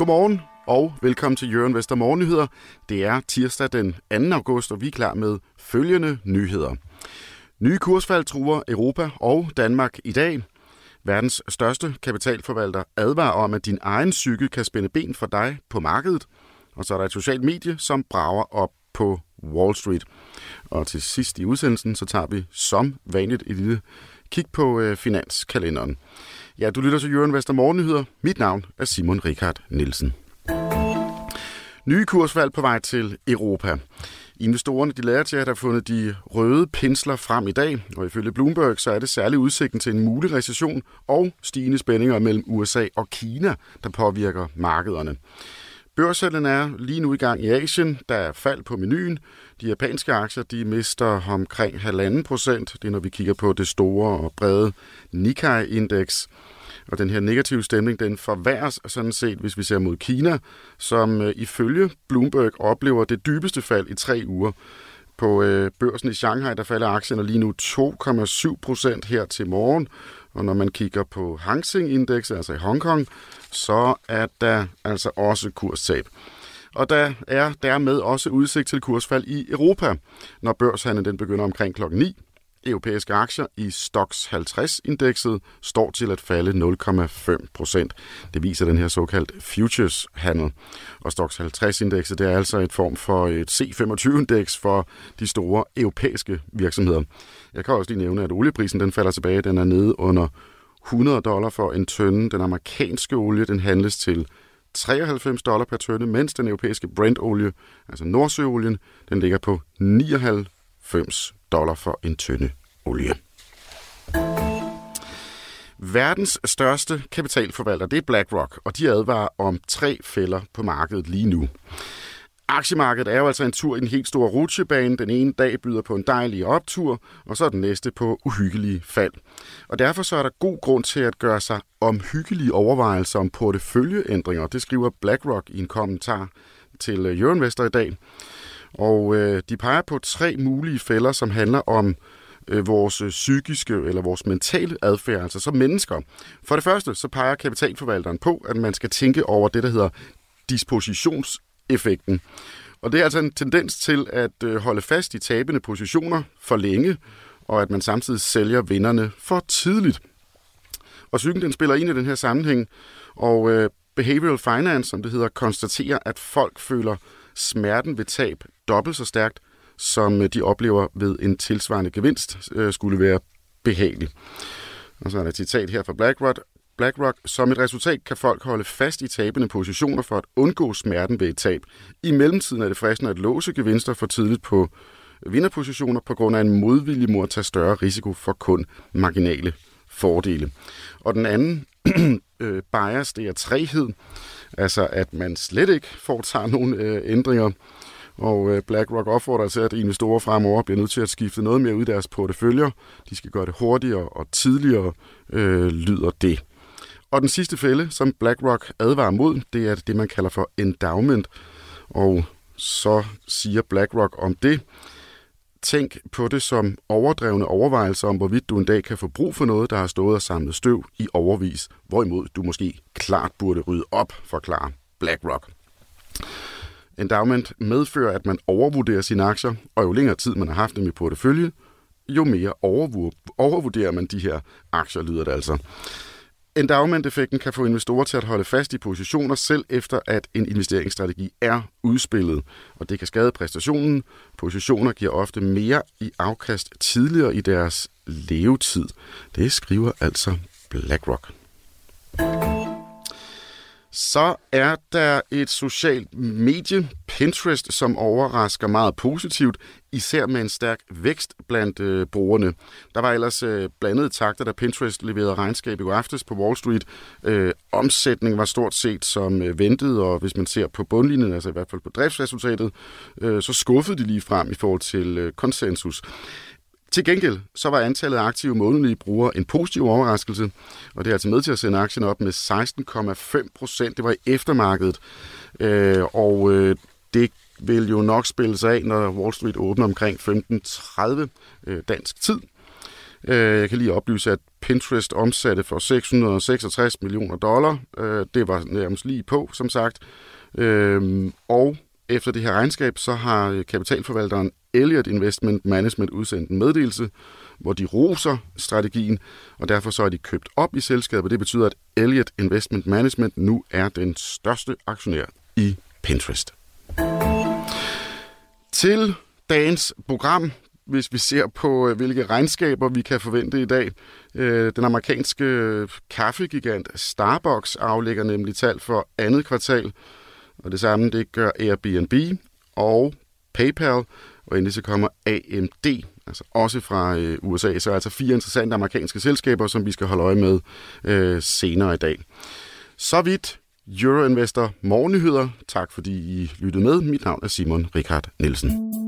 Godmorgen og velkommen til Jørgen Vester Morgennyheder. Det er tirsdag den 2. august, og vi er klar med følgende nyheder. Nye kursfald truer Europa og Danmark i dag. Verdens største kapitalforvalter advarer om, at din egen psyke kan spænde ben for dig på markedet. Og så er der et socialt medie, som brager op på Wall Street. Og til sidst i udsendelsen, så tager vi som vanligt et lille kig på øh, finanskalenderen. Ja, du lytter til Jørgen Vester Morgennyheder. Mit navn er Simon Richard Nielsen. Nye kursvalg på vej til Europa. Investorerne de lærer til at have fundet de røde pinsler frem i dag, og ifølge Bloomberg så er det særlig udsigten til en mulig recession og stigende spændinger mellem USA og Kina, der påvirker markederne. Børshandlen er lige nu i gang i Asien. Der er fald på menuen. De japanske aktier de mister omkring 1,5 procent. Det er, når vi kigger på det store og brede Nikkei-indeks. Og den her negative stemning, den forværres sådan set, hvis vi ser mod Kina, som øh, ifølge Bloomberg oplever det dybeste fald i tre uger. På øh, børsen i Shanghai, der falder aktierne lige nu 2,7 procent her til morgen. Og når man kigger på Hang Seng-indekset, altså i Hongkong, så er der altså også kurstab. Og der er dermed også udsigt til kursfald i Europa, når børshandlen den begynder omkring klokken 9 europæiske aktier i Stoxx 50-indekset står til at falde 0,5 procent. Det viser den her såkaldt futures-handel. Og Stoxx 50-indekset det er altså et form for et C25-indeks for de store europæiske virksomheder. Jeg kan også lige nævne, at olieprisen den falder tilbage. Den er nede under 100 dollar for en tønde. Den amerikanske olie den handles til 93 dollar per tønde, mens den europæiske Brent-olie, altså Nordsøolien, den ligger på 99 dollar for en tønde olie. Verdens største kapitalforvalter, det er BlackRock, og de advarer om tre fælder på markedet lige nu. Aktiemarkedet er jo altså en tur i en helt stor rutsjebane. Den ene dag byder på en dejlig optur, og så den næste på uhyggelige fald. Og derfor så er der god grund til at gøre sig omhyggelige overvejelser om porteføljeændringer. Det skriver BlackRock i en kommentar til øh, Euroinvestor i dag. Og øh, de peger på tre mulige fælder, som handler om øh, vores øh, psykiske eller vores mentale adfærd, altså som mennesker. For det første, så peger kapitalforvalteren på, at man skal tænke over det, der hedder dispositionseffekten. Og det er altså en tendens til at øh, holde fast i tabende positioner for længe, og at man samtidig sælger vinderne for tidligt. Og psyken den spiller ind i den her sammenhæng, og øh, Behavioral Finance, som det hedder, konstaterer, at folk føler smerten ved tab dobbelt så stærkt, som øh, de oplever ved en tilsvarende gevinst, øh, skulle være behagelig. Og så er der et citat her fra BlackRock. BlackRock, som et resultat kan folk holde fast i tabende positioner for at undgå smerten ved et tab. I mellemtiden er det fristende at låse gevinster for tidligt på vinderpositioner på grund af en modvilje mod at tage større risiko for kun marginale fordele. Og den anden øh, bias, det er træhed, altså at man slet ikke foretager nogen øh, ændringer og øh, BlackRock opfordrer til, at investorer fremover bliver nødt til at skifte noget mere ud i deres porteføljer. De skal gøre det hurtigere og tidligere, øh, lyder det. Og den sidste fælde, som BlackRock advarer mod, det er det, man kalder for endowment. Og så siger BlackRock om det, tænk på det som overdrevne overvejelser om, hvorvidt du en dag kan få brug for noget, der har stået og samlet støv i overvis, hvorimod du måske klart burde rydde op, forklarer BlackRock. Endowment medfører, at man overvurderer sine aktier, og jo længere tid man har haft dem i portefølje, jo mere overvurderer man de her aktier, lyder det altså. Endowment-effekten kan få investorer til at holde fast i positioner, selv efter at en investeringsstrategi er udspillet, og det kan skade præstationen. Positioner giver ofte mere i afkast tidligere i deres levetid. Det skriver altså BlackRock. Så er der et socialt medie, Pinterest, som overrasker meget positivt, især med en stærk vækst blandt øh, brugerne. Der var ellers øh, blandede takter, da Pinterest leverede regnskab i går aftes på Wall Street. Øh, omsætningen var stort set som øh, ventet, og hvis man ser på bundlinjen, altså i hvert fald på driftsresultatet, øh, så skuffede de lige frem i forhold til øh, konsensus. Til gengæld så var antallet af aktive månedlige brugere en positiv overraskelse, og det er altså med til at sende aktien op med 16,5 procent. Det var i eftermarkedet, øh, og øh, det vil jo nok spille sig af, når Wall Street åbner omkring 15.30 øh, dansk tid. Øh, jeg kan lige oplyse, at Pinterest omsatte for 666 millioner dollar. Øh, det var nærmest lige på, som sagt. Øh, og efter det her regnskab, så har øh, kapitalforvalteren Elliot Investment Management udsendt en meddelelse, hvor de roser strategien, og derfor så er de købt op i selskabet. Det betyder, at Elliot Investment Management nu er den største aktionær i Pinterest. Til dagens program, hvis vi ser på, øh, hvilke regnskaber vi kan forvente i dag. Øh, den amerikanske kaffegigant Starbucks aflægger nemlig tal for andet kvartal, og det samme det gør Airbnb og PayPal, og endelig så kommer AMD, altså også fra øh, USA. Så altså fire interessante amerikanske selskaber, som vi skal holde øje med øh, senere i dag. Så vidt Euroinvestor Morgennyheder. Tak fordi I lyttede med. Mit navn er Simon Richard Nielsen.